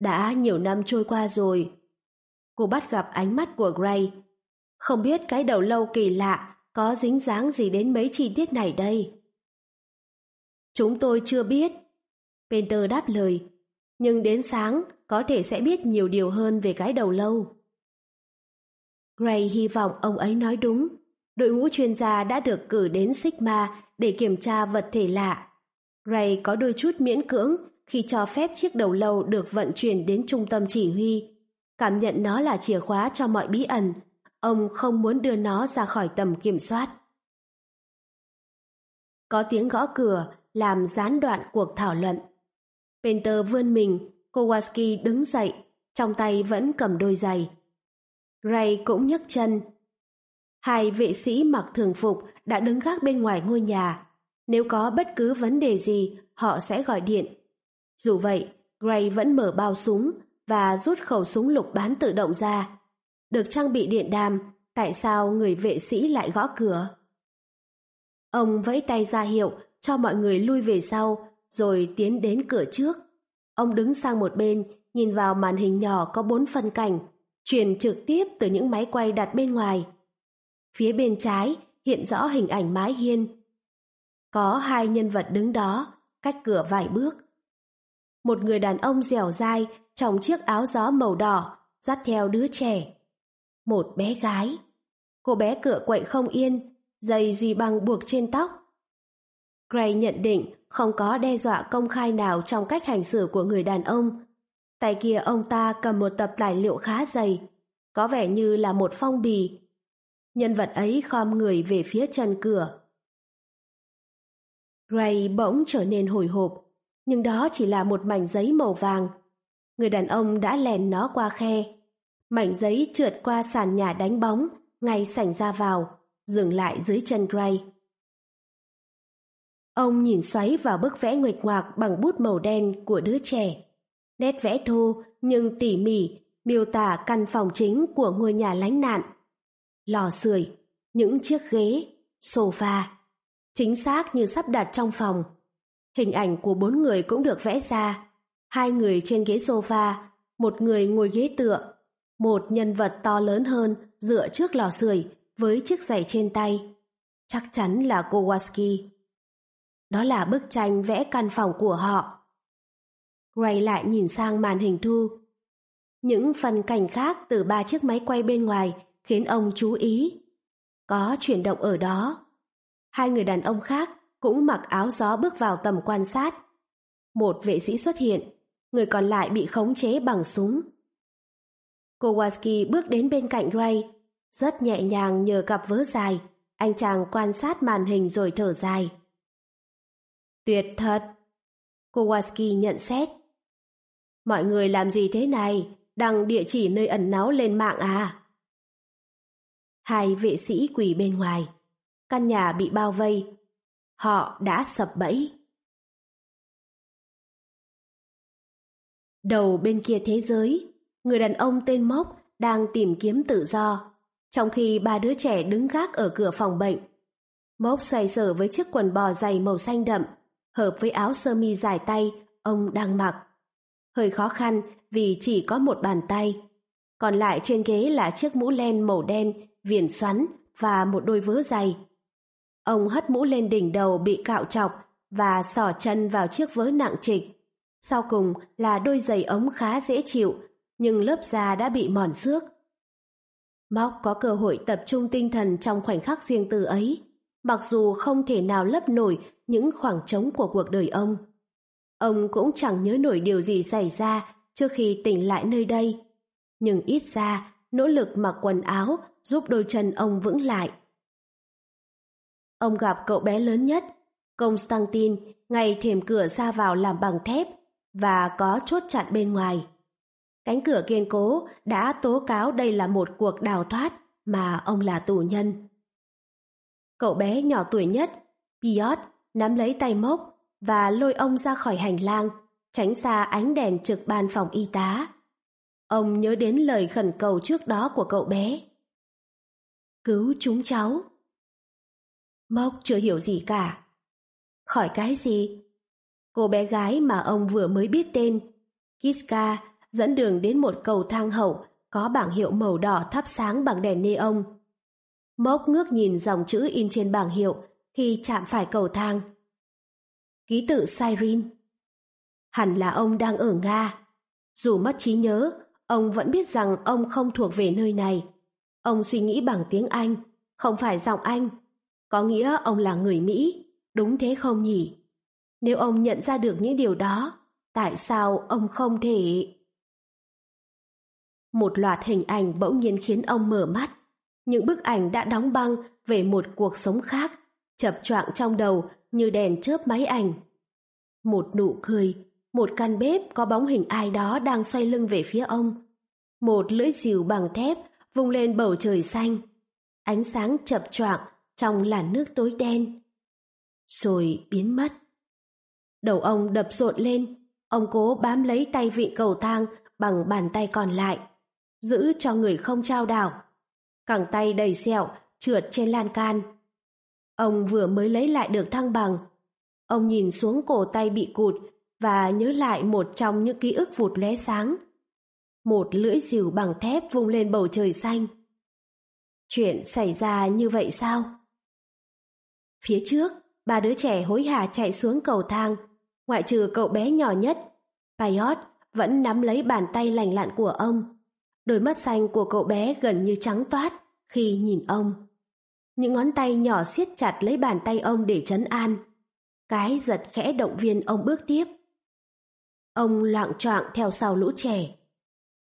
Đã nhiều năm trôi qua rồi. Cô bắt gặp ánh mắt của Gray. Không biết cái đầu lâu kỳ lạ có dính dáng gì đến mấy chi tiết này đây. Chúng tôi chưa biết. Penter đáp lời. Nhưng đến sáng có thể sẽ biết nhiều điều hơn về cái đầu lâu. Gray hy vọng ông ấy nói đúng. Đội ngũ chuyên gia đã được cử đến Sigma để kiểm tra vật thể lạ. Gray có đôi chút miễn cưỡng khi cho phép chiếc đầu lâu được vận chuyển đến trung tâm chỉ huy. Cảm nhận nó là chìa khóa cho mọi bí ẩn, ông không muốn đưa nó ra khỏi tầm kiểm soát. Có tiếng gõ cửa làm gián đoạn cuộc thảo luận. Penter vươn mình, Kowalski đứng dậy, trong tay vẫn cầm đôi giày. Ray cũng nhấc chân. Hai vệ sĩ mặc thường phục đã đứng gác bên ngoài ngôi nhà. Nếu có bất cứ vấn đề gì, họ sẽ gọi điện. Dù vậy, Gray vẫn mở bao súng và rút khẩu súng lục bán tự động ra. Được trang bị điện đàm, tại sao người vệ sĩ lại gõ cửa? Ông vẫy tay ra hiệu cho mọi người lui về sau, rồi tiến đến cửa trước. Ông đứng sang một bên, nhìn vào màn hình nhỏ có bốn phân cảnh, truyền trực tiếp từ những máy quay đặt bên ngoài. Phía bên trái hiện rõ hình ảnh mái hiên. Có hai nhân vật đứng đó, cách cửa vài bước. Một người đàn ông dẻo dai trong chiếc áo gió màu đỏ, dắt theo đứa trẻ. Một bé gái. Cô bé cửa quậy không yên, dây duy băng buộc trên tóc. Gray nhận định không có đe dọa công khai nào trong cách hành xử của người đàn ông. Tay kia ông ta cầm một tập tài liệu khá dày, có vẻ như là một phong bì. Nhân vật ấy khom người về phía chân cửa. Gray bỗng trở nên hồi hộp, nhưng đó chỉ là một mảnh giấy màu vàng. Người đàn ông đã lèn nó qua khe. Mảnh giấy trượt qua sàn nhà đánh bóng, ngay sảnh ra vào, dừng lại dưới chân Gray. Ông nhìn xoáy vào bức vẽ nguệch ngoạc bằng bút màu đen của đứa trẻ. Nét vẽ thô nhưng tỉ mỉ miêu tả căn phòng chính của ngôi nhà lánh nạn. Lò sưởi, những chiếc ghế, sofa, chính xác như sắp đặt trong phòng. Hình ảnh của bốn người cũng được vẽ ra. Hai người trên ghế sofa, một người ngồi ghế tựa, một nhân vật to lớn hơn dựa trước lò sưởi với chiếc giày trên tay. Chắc chắn là Kowalski. Đó là bức tranh vẽ căn phòng của họ. Gray lại nhìn sang màn hình thu. Những phần cảnh khác từ ba chiếc máy quay bên ngoài khiến ông chú ý. Có chuyển động ở đó. Hai người đàn ông khác cũng mặc áo gió bước vào tầm quan sát. Một vệ sĩ xuất hiện, người còn lại bị khống chế bằng súng. Kowalski bước đến bên cạnh Ray, rất nhẹ nhàng nhờ cặp vớ dài, anh chàng quan sát màn hình rồi thở dài. Tuyệt thật! Kowalski nhận xét. Mọi người làm gì thế này? Đăng địa chỉ nơi ẩn náu lên mạng à? Hai vệ sĩ quỳ bên ngoài. Căn nhà bị bao vây. Họ đã sập bẫy. Đầu bên kia thế giới, người đàn ông tên Mốc đang tìm kiếm tự do, trong khi ba đứa trẻ đứng gác ở cửa phòng bệnh. Mốc xoay sở với chiếc quần bò dày màu xanh đậm, hợp với áo sơ mi dài tay ông đang mặc. Hơi khó khăn vì chỉ có một bàn tay. Còn lại trên ghế là chiếc mũ len màu đen, viền xoắn và một đôi vớ dày. Ông hất mũ lên đỉnh đầu bị cạo chọc và sỏ chân vào chiếc vớ nặng trịch. Sau cùng là đôi giày ống khá dễ chịu, nhưng lớp da đã bị mòn xước. Móc có cơ hội tập trung tinh thần trong khoảnh khắc riêng tư ấy, mặc dù không thể nào lấp nổi những khoảng trống của cuộc đời ông. Ông cũng chẳng nhớ nổi điều gì xảy ra trước khi tỉnh lại nơi đây. Nhưng ít ra, nỗ lực mặc quần áo giúp đôi chân ông vững lại. Ông gặp cậu bé lớn nhất, Constantine, ngay thềm cửa ra vào làm bằng thép và có chốt chặn bên ngoài. Cánh cửa kiên cố đã tố cáo đây là một cuộc đào thoát mà ông là tù nhân. Cậu bé nhỏ tuổi nhất, piot nắm lấy tay mốc và lôi ông ra khỏi hành lang, tránh xa ánh đèn trực ban phòng y tá. Ông nhớ đến lời khẩn cầu trước đó của cậu bé. Cứu chúng cháu. Mốc chưa hiểu gì cả. Khỏi cái gì? Cô bé gái mà ông vừa mới biết tên, Kiska, dẫn đường đến một cầu thang hậu có bảng hiệu màu đỏ thắp sáng bằng đèn neon. Mốc ngước nhìn dòng chữ in trên bảng hiệu khi chạm phải cầu thang. Ký tự Siren. Hẳn là ông đang ở Nga. Dù mất trí nhớ, ông vẫn biết rằng ông không thuộc về nơi này. Ông suy nghĩ bằng tiếng Anh, không phải giọng Anh. Có nghĩa ông là người Mỹ, đúng thế không nhỉ? Nếu ông nhận ra được những điều đó, tại sao ông không thể... Một loạt hình ảnh bỗng nhiên khiến ông mở mắt. Những bức ảnh đã đóng băng về một cuộc sống khác, chập choạng trong đầu như đèn chớp máy ảnh. Một nụ cười, một căn bếp có bóng hình ai đó đang xoay lưng về phía ông. Một lưỡi dìu bằng thép vung lên bầu trời xanh. Ánh sáng chập choạng trong làn nước tối đen. Rồi biến mất. Đầu ông đập rộn lên, ông cố bám lấy tay vị cầu thang bằng bàn tay còn lại, giữ cho người không trao đảo. Cẳng tay đầy sẹo, trượt trên lan can. Ông vừa mới lấy lại được thăng bằng. Ông nhìn xuống cổ tay bị cụt và nhớ lại một trong những ký ức vụt lóe sáng. Một lưỡi dìu bằng thép vung lên bầu trời xanh. Chuyện xảy ra như vậy sao? Phía trước, ba đứa trẻ hối hả chạy xuống cầu thang, ngoại trừ cậu bé nhỏ nhất. Payot vẫn nắm lấy bàn tay lành lặn của ông. Đôi mắt xanh của cậu bé gần như trắng toát khi nhìn ông. Những ngón tay nhỏ siết chặt lấy bàn tay ông để chấn an. Cái giật khẽ động viên ông bước tiếp. Ông loạn choạng theo sau lũ trẻ.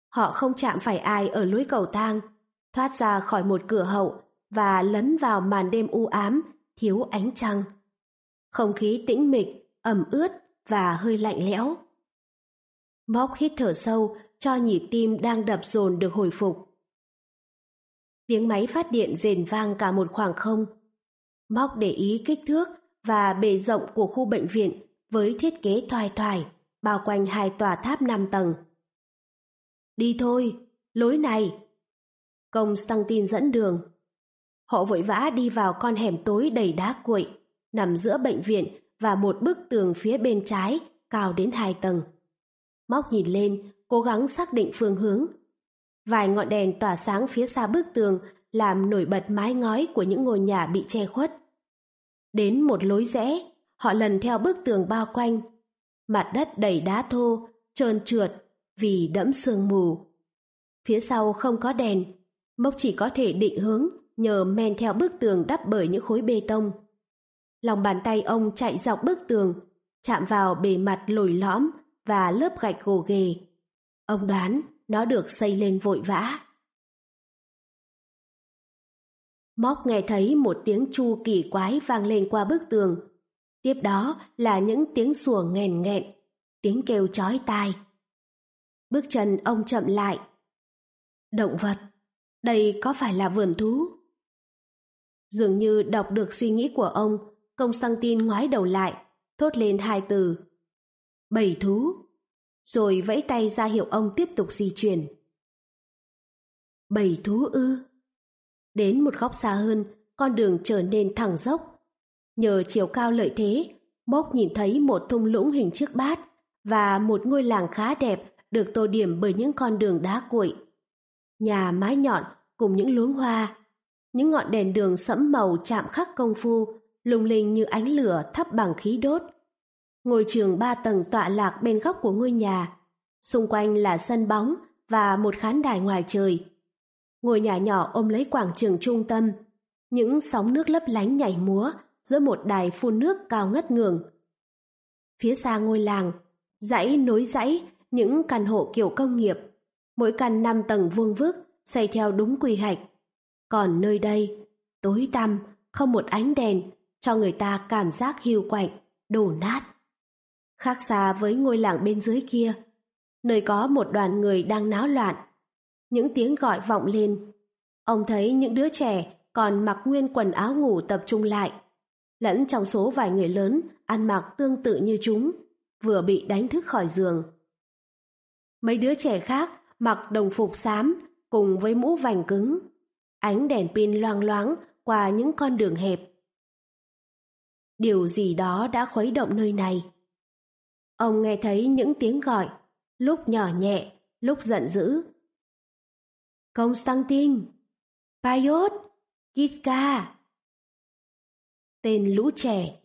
Họ không chạm phải ai ở lối cầu thang, thoát ra khỏi một cửa hậu và lấn vào màn đêm u ám, thiếu ánh trăng. Không khí tĩnh mịch, ẩm ướt và hơi lạnh lẽo. Móc hít thở sâu cho nhịp tim đang đập dồn được hồi phục. Tiếng máy phát điện rền vang cả một khoảng không. Móc để ý kích thước và bề rộng của khu bệnh viện với thiết kế thoai thoải, bao quanh hai tòa tháp 5 tầng. Đi thôi, lối này. Công Constantine dẫn đường. Họ vội vã đi vào con hẻm tối đầy đá cuội, nằm giữa bệnh viện và một bức tường phía bên trái cao đến hai tầng. Móc nhìn lên, cố gắng xác định phương hướng. Vài ngọn đèn tỏa sáng phía xa bức tường làm nổi bật mái ngói của những ngôi nhà bị che khuất. Đến một lối rẽ, họ lần theo bức tường bao quanh. Mặt đất đầy đá thô, trơn trượt vì đẫm sương mù. Phía sau không có đèn, Mốc chỉ có thể định hướng nhờ men theo bức tường đắp bởi những khối bê tông. Lòng bàn tay ông chạy dọc bức tường, chạm vào bề mặt lồi lõm và lớp gạch gồ ghề. Ông đoán nó được xây lên vội vã. Móc nghe thấy một tiếng chu kỳ quái vang lên qua bức tường. Tiếp đó là những tiếng sủa nghèn nghẹn, tiếng kêu chói tai. Bước chân ông chậm lại. Động vật, đây có phải là vườn thú? Dường như đọc được suy nghĩ của ông, công sang tin ngoái đầu lại, thốt lên hai từ. Bầy thú, rồi vẫy tay ra hiệu ông tiếp tục di chuyển. Bầy thú ư? Đến một góc xa hơn, con đường trở nên thẳng dốc. Nhờ chiều cao lợi thế, Mốc nhìn thấy một thung lũng hình chiếc bát và một ngôi làng khá đẹp được tô điểm bởi những con đường đá cuội. Nhà mái nhọn cùng những luống hoa, những ngọn đèn đường sẫm màu chạm khắc công phu, lung linh như ánh lửa thắp bằng khí đốt. Ngôi trường ba tầng tọa lạc bên góc của ngôi nhà, xung quanh là sân bóng và một khán đài ngoài trời. Ngôi nhà nhỏ ôm lấy quảng trường trung tâm, những sóng nước lấp lánh nhảy múa giữa một đài phun nước cao ngất ngường. Phía xa ngôi làng, dãy nối dãy những căn hộ kiểu công nghiệp, mỗi căn năm tầng vuông vức, xây theo đúng quy hoạch. Còn nơi đây, tối tăm, không một ánh đèn, cho người ta cảm giác hiu quạnh, đổ nát. Khác xa với ngôi làng bên dưới kia, nơi có một đoàn người đang náo loạn. Những tiếng gọi vọng lên. Ông thấy những đứa trẻ còn mặc nguyên quần áo ngủ tập trung lại. Lẫn trong số vài người lớn ăn mặc tương tự như chúng, vừa bị đánh thức khỏi giường. Mấy đứa trẻ khác mặc đồng phục xám cùng với mũ vành cứng. Ánh đèn pin loang loáng qua những con đường hẹp. Điều gì đó đã khuấy động nơi này. Ông nghe thấy những tiếng gọi, lúc nhỏ nhẹ, lúc giận dữ. Constantine, Payot, Kiska. Tên lũ trẻ.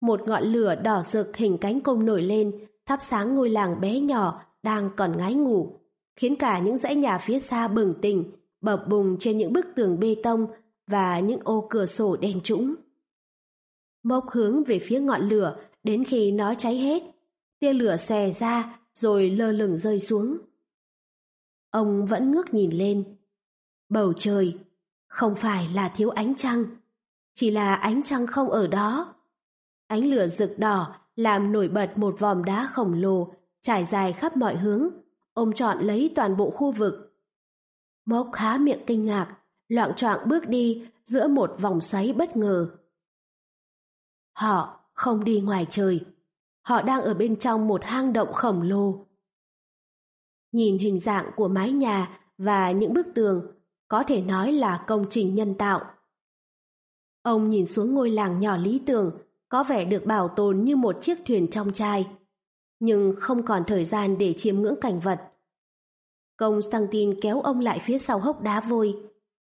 Một ngọn lửa đỏ rực hình cánh cung nổi lên, thắp sáng ngôi làng bé nhỏ đang còn ngái ngủ, khiến cả những dãy nhà phía xa bừng tỉnh, bập bùng trên những bức tường bê tông và những ô cửa sổ đen trũng. Mốc hướng về phía ngọn lửa đến khi nó cháy hết, tia lửa xòe ra rồi lơ lửng rơi xuống. Ông vẫn ngước nhìn lên. Bầu trời, không phải là thiếu ánh trăng, chỉ là ánh trăng không ở đó. Ánh lửa rực đỏ làm nổi bật một vòm đá khổng lồ trải dài khắp mọi hướng, ôm trọn lấy toàn bộ khu vực. Mốc há miệng kinh ngạc, loạn choạng bước đi giữa một vòng xoáy bất ngờ. Họ không đi ngoài trời, họ đang ở bên trong một hang động khổng lồ. Nhìn hình dạng của mái nhà và những bức tường, có thể nói là công trình nhân tạo. Ông nhìn xuống ngôi làng nhỏ lý tưởng, có vẻ được bảo tồn như một chiếc thuyền trong chai nhưng không còn thời gian để chiêm ngưỡng cảnh vật. Công sang tin kéo ông lại phía sau hốc đá vôi.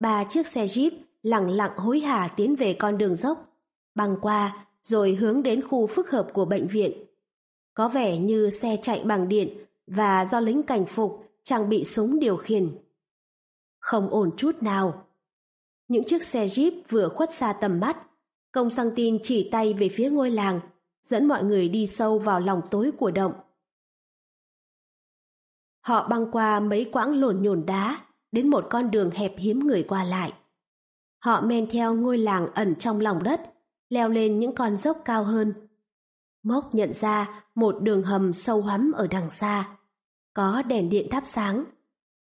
Ba chiếc xe jeep lặng lặng hối hả tiến về con đường dốc, băng qua rồi hướng đến khu phức hợp của bệnh viện. Có vẻ như xe chạy bằng điện và do lính cảnh phục trang bị súng điều khiển. Không ổn chút nào. Những chiếc xe jeep vừa khuất xa tầm mắt, công sang tin chỉ tay về phía ngôi làng dẫn mọi người đi sâu vào lòng tối của động. Họ băng qua mấy quãng lổn nhổn đá, đến một con đường hẹp hiếm người qua lại. Họ men theo ngôi làng ẩn trong lòng đất, leo lên những con dốc cao hơn. Mốc nhận ra một đường hầm sâu hắm ở đằng xa. Có đèn điện thắp sáng.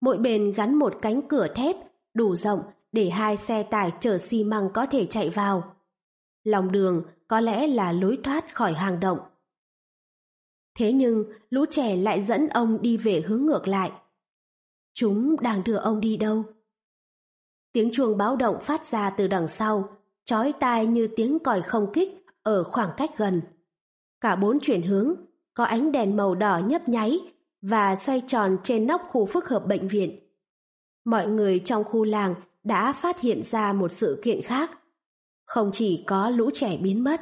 Mỗi bên gắn một cánh cửa thép đủ rộng để hai xe tải chở xi măng có thể chạy vào. Lòng đường có lẽ là lối thoát khỏi hang động. Thế nhưng lũ trẻ lại dẫn ông đi về hướng ngược lại. Chúng đang đưa ông đi đâu? Tiếng chuông báo động phát ra từ đằng sau, chói tai như tiếng còi không kích ở khoảng cách gần. Cả bốn chuyển hướng, có ánh đèn màu đỏ nhấp nháy và xoay tròn trên nóc khu phức hợp bệnh viện. Mọi người trong khu làng đã phát hiện ra một sự kiện khác không chỉ có lũ trẻ biến mất.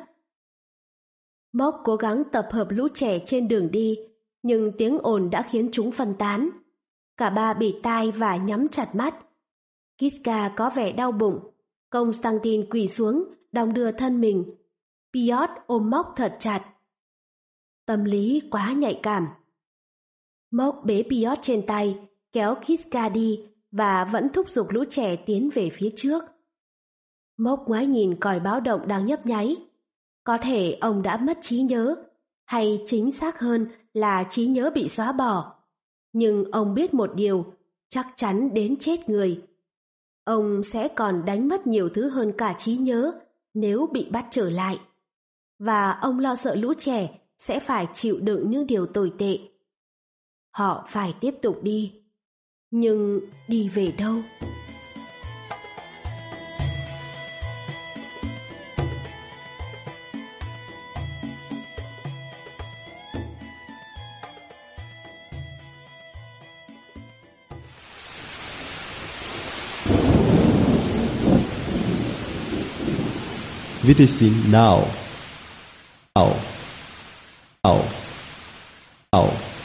Mốc cố gắng tập hợp lũ trẻ trên đường đi, nhưng tiếng ồn đã khiến chúng phân tán. Cả ba bị tai và nhắm chặt mắt. Kiska có vẻ đau bụng. Công Stantin quỳ xuống, đong đưa thân mình. Piot ôm móc thật chặt. Tâm lý quá nhạy cảm. Mốc bế Piot trên tay, kéo Kiska đi và vẫn thúc giục lũ trẻ tiến về phía trước. Mốc ngoái nhìn còi báo động đang nhấp nháy. Có thể ông đã mất trí nhớ, hay chính xác hơn là trí nhớ bị xóa bỏ. Nhưng ông biết một điều, chắc chắn đến chết người. Ông sẽ còn đánh mất nhiều thứ hơn cả trí nhớ nếu bị bắt trở lại. Và ông lo sợ lũ trẻ sẽ phải chịu đựng những điều tồi tệ. Họ phải tiếp tục đi. Nhưng đi về đâu? Wiedersehen now. Now. Now. Now.